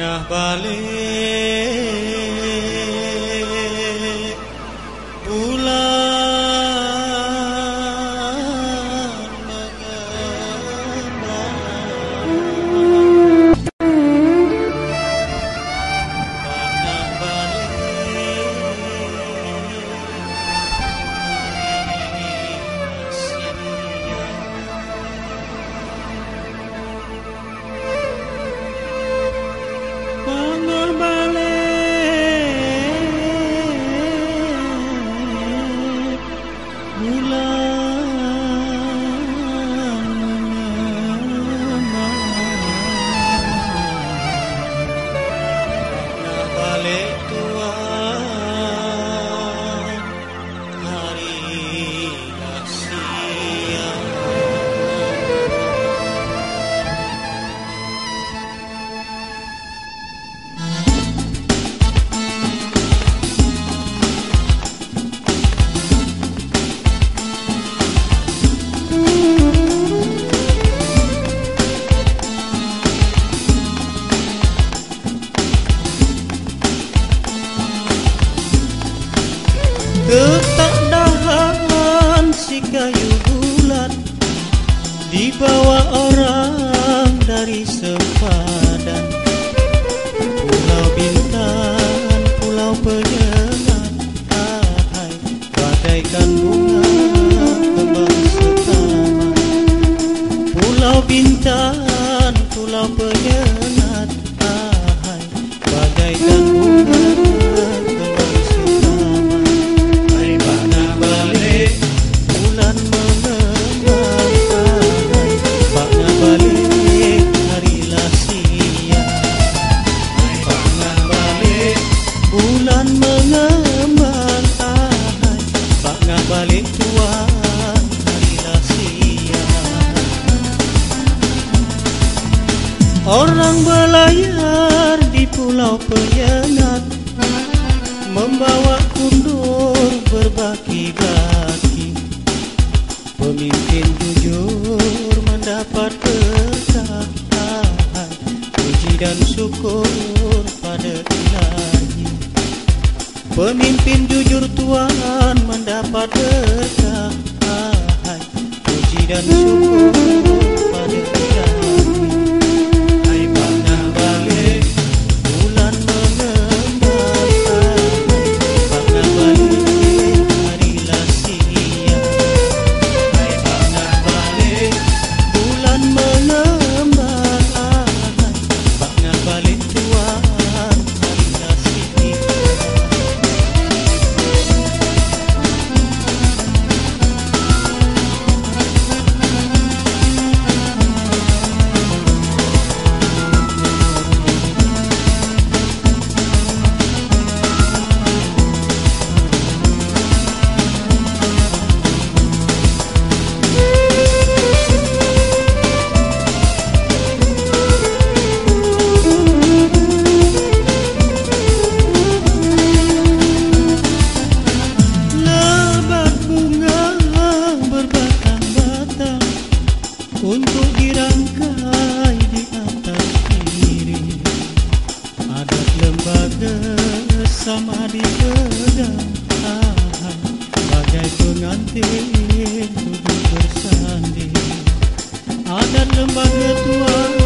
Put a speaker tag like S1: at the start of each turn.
S1: Ngapalin Kekadahan si kayu bulat Dibawa orang dari sempat Orang belayar di pulau penyengat Membawa kundur berbaki-baki. Pemimpin jujur mendapat ketaatan Puji dan syukur pada ilahi. Pemimpin jujur Tuhan mendapat and. Ada samadi berdahan Bagai pengantin duduk bersanding Adat lembah tua